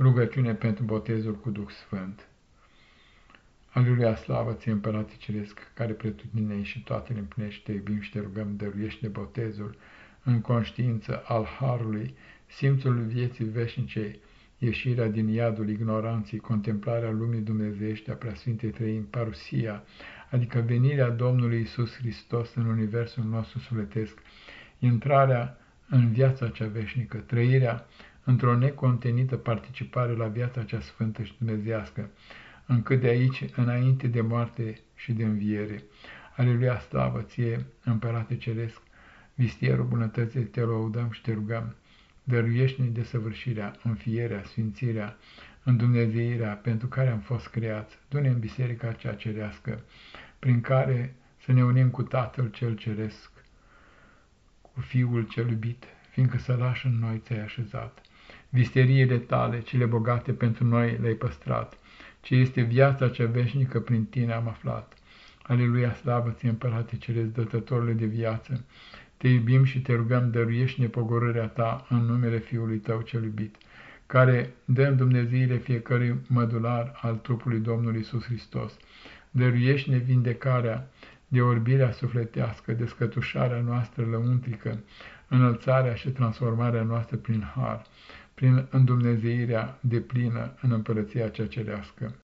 Rugăciune pentru botezul cu Duh Sfânt. Aleluia, slavă ție, Împărate Ceresc, care pretutine și toate le împlinești, te iubim și te rugăm, dăruiește botezul în conștiință al Harului, simțul vieții veșnice, ieșirea din iadul ignoranței, contemplarea lumii dumnezeiești a Preasfintei Trăim, parusia, adică venirea Domnului Isus Hristos în universul nostru sufletesc, intrarea în viața cea veșnică, trăirea într-o necontenită participare la viața cea sfântă și dumnezească, încât de aici, înainte de moarte și de înviere. Aleluia, slavă ție, Împărate Ceresc, vistierul bunătății, te lăudăm și te rugăm, dăruiește-ne desăvârșirea, înfierea, sfințirea, Dumnezeirea pentru care am fost creați, du-ne în biserica cea cerească, prin care să ne unim cu Tatăl cel Ceresc, cu Fiul cel iubit, fiindcă sălaș în noi ți-ai așezat. Visteriile tale, cele bogate pentru noi le-ai păstrat, ce este viața cea veșnică prin tine am aflat. Aleluia, slavă ție, Împărate Ceresc, dătătorule de viață, te iubim și te rugăm, dăruiești nepogorârea ta în numele Fiului tău cel iubit, care dă în Dumnezeire fiecărui mădular al trupului Domnului Isus Hristos. Dăruiești vindecarea de orbirea sufletească, descătușarea noastră lăuntrică, înălțarea și transformarea noastră prin har, prin îndumnezeirea de plină în împărăția cea cerească.